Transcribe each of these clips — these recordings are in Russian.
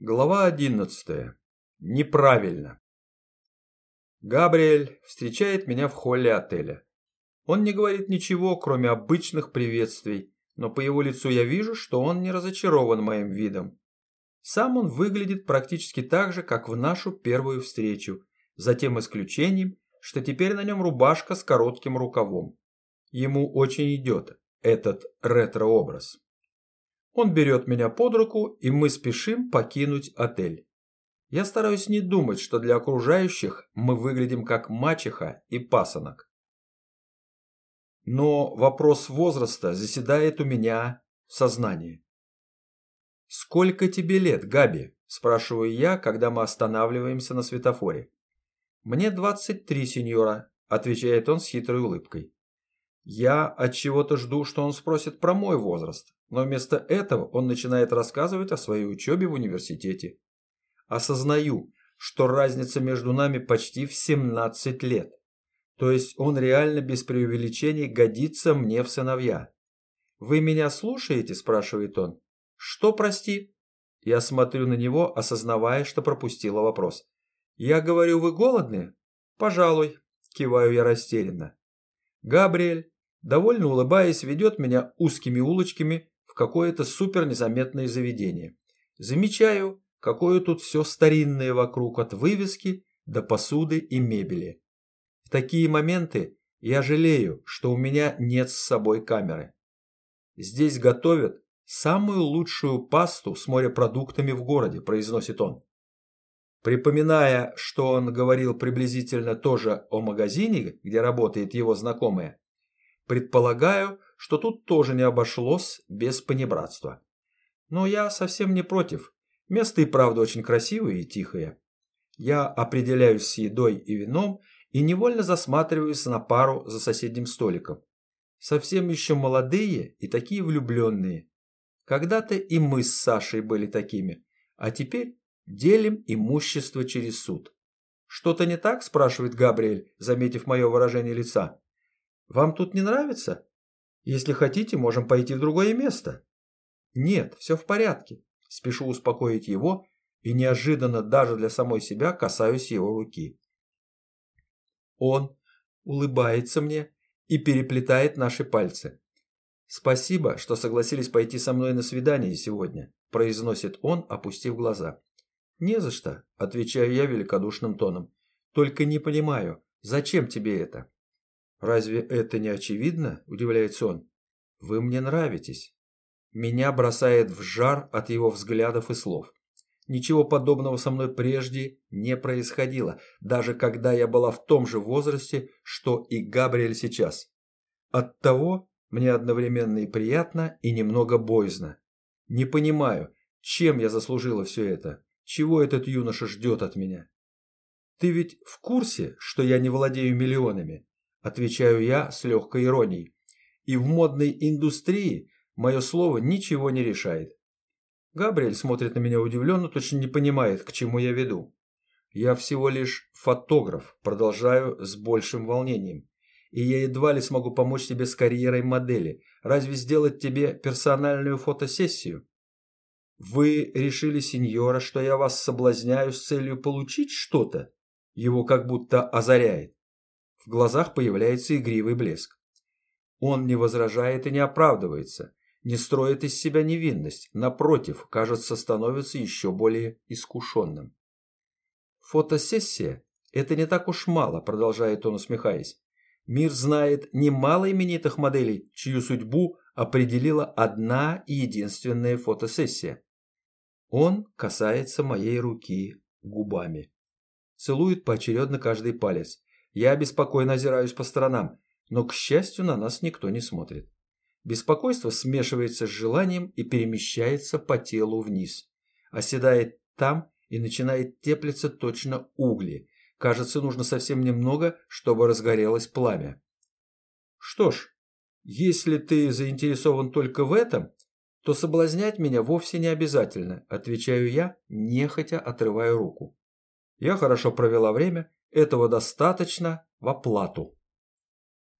Глава 11. Неправильно. Габриэль встречает меня в холле отеля. Он не говорит ничего, кроме обычных приветствий, но по его лицу я вижу, что он не разочарован моим видом. Сам он выглядит практически так же, как в нашу первую встречу, за тем исключением, что теперь на нем рубашка с коротким рукавом. Ему очень идет этот ретро-образ. Он берет меня под руку, и мы спешим покинуть отель. Я стараюсь не думать, что для окружающих мы выглядим как мачеха и пасынок. Но вопрос возраста заседает у меня в сознании. «Сколько тебе лет, Габи?» – спрашиваю я, когда мы останавливаемся на светофоре. «Мне 23, сеньора», – отвечает он с хитрой улыбкой. Я от чего-то жду, что он спросит про мой возраст, но вместо этого он начинает рассказывать о своей учебе в университете. Осознаю, что разница между нами почти в 17 лет. То есть он реально без преувеличений годится мне в сыновья. «Вы меня слушаете?» – спрашивает он. «Что, прости?» Я смотрю на него, осознавая, что пропустила вопрос. «Я говорю, вы голодны?» «Пожалуй», – киваю я растерянно. Габриэль довольно улыбаясь, ведет меня узкими улочками в какое-то супер незаметное заведение. Замечаю, какое тут все старинное вокруг, от вывески до посуды и мебели. В такие моменты я жалею, что у меня нет с собой камеры. Здесь готовят самую лучшую пасту с морепродуктами в городе, произносит он. Припоминая, что он говорил приблизительно тоже о магазине, где работает его знакомая, Предполагаю, что тут тоже не обошлось без понебратства. Но я совсем не против. Место и правда очень красивое и тихое. Я определяюсь с едой и вином и невольно засматриваюсь на пару за соседним столиком. Совсем еще молодые и такие влюбленные. Когда-то и мы с Сашей были такими, а теперь делим имущество через суд. «Что-то не так?» – спрашивает Габриэль, заметив мое выражение лица. Вам тут не нравится? Если хотите, можем пойти в другое место. Нет, все в порядке. Спешу успокоить его и неожиданно даже для самой себя касаюсь его руки. Он улыбается мне и переплетает наши пальцы. «Спасибо, что согласились пойти со мной на свидание сегодня», произносит он, опустив глаза. «Не за что», отвечаю я великодушным тоном. «Только не понимаю, зачем тебе это?» «Разве это не очевидно?» – удивляется он. «Вы мне нравитесь». Меня бросает в жар от его взглядов и слов. Ничего подобного со мной прежде не происходило, даже когда я была в том же возрасте, что и Габриэль сейчас. Оттого мне одновременно и приятно, и немного боязно. Не понимаю, чем я заслужила все это, чего этот юноша ждет от меня. Ты ведь в курсе, что я не владею миллионами? Отвечаю я с легкой иронией. И в модной индустрии мое слово ничего не решает. Габриэль смотрит на меня удивленно, точно не понимает, к чему я веду. Я всего лишь фотограф, продолжаю с большим волнением. И я едва ли смогу помочь тебе с карьерой модели. Разве сделать тебе персональную фотосессию? Вы решили, сеньора, что я вас соблазняю с целью получить что-то? Его как будто озаряет. В глазах появляется игривый блеск. Он не возражает и не оправдывается, не строит из себя невинность, напротив, кажется, становится еще более искушенным. Фотосессия – это не так уж мало, продолжает он, усмехаясь. Мир знает немало именитых моделей, чью судьбу определила одна и единственная фотосессия. Он касается моей руки губами. Целует поочередно каждый палец. Я беспокойно озираюсь по сторонам, но, к счастью, на нас никто не смотрит. Беспокойство смешивается с желанием и перемещается по телу вниз. Оседает там и начинает теплиться точно угли. Кажется, нужно совсем немного, чтобы разгорелось пламя. Что ж, если ты заинтересован только в этом, то соблазнять меня вовсе не обязательно, отвечаю я, нехотя отрывая руку. Я хорошо провела время этого достаточно в оплату.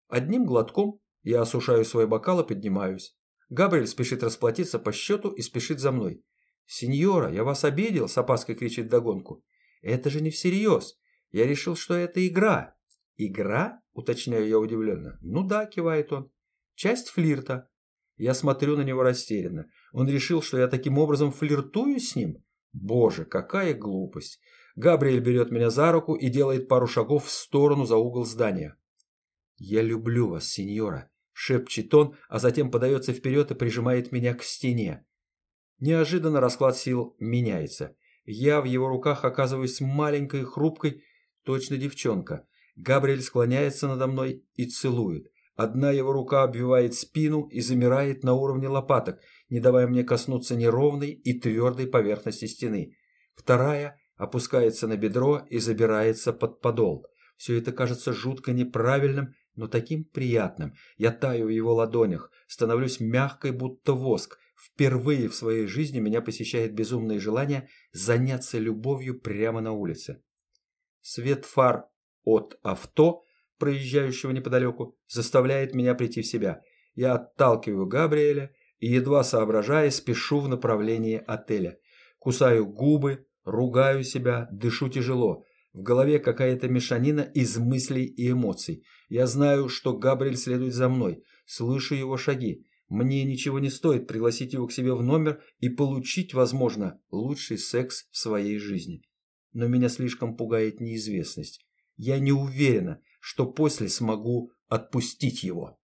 Одним глотком я осушаю свой бокал и поднимаюсь. Габриэль спешит расплатиться по счету и спешит за мной. «Сеньора, я вас обидел?» – с опаской кричит догонку. «Это же не всерьез. Я решил, что это игра». «Игра?» – уточняю я удивленно. «Ну да», – кивает он. «Часть флирта». Я смотрю на него растерянно. Он решил, что я таким образом флиртую с ним? Боже, какая глупость. Габриэль берет меня за руку и делает пару шагов в сторону за угол здания. «Я люблю вас, сеньора», – шепчет он, а затем подается вперед и прижимает меня к стене. Неожиданно расклад сил меняется. Я в его руках оказываюсь маленькой хрупкой, точно девчонка. Габриэль склоняется надо мной и целует. Одна его рука обвивает спину и замирает на уровне лопаток, не давая мне коснуться неровной и твердой поверхности стены. Вторая опускается на бедро и забирается под подол. Все это кажется жутко неправильным, но таким приятным. Я таю в его ладонях, становлюсь мягкой, будто воск. Впервые в своей жизни меня посещает безумное желание заняться любовью прямо на улице. Свет фар от авто, проезжающего неподалеку, заставляет меня прийти в себя. Я отталкиваю Габриэля и, едва соображая, спешу в направлении отеля. Кусаю губы, ругаю себя, дышу тяжело. В голове какая-то мешанина из мыслей и эмоций. Я знаю, что Габриэль следует за мной, слышу его шаги. Мне ничего не стоит пригласить его к себе в номер и получить, возможно, лучший секс в своей жизни. Но меня слишком пугает неизвестность. Я не уверена, что после смогу отпустить его.